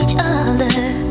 each other.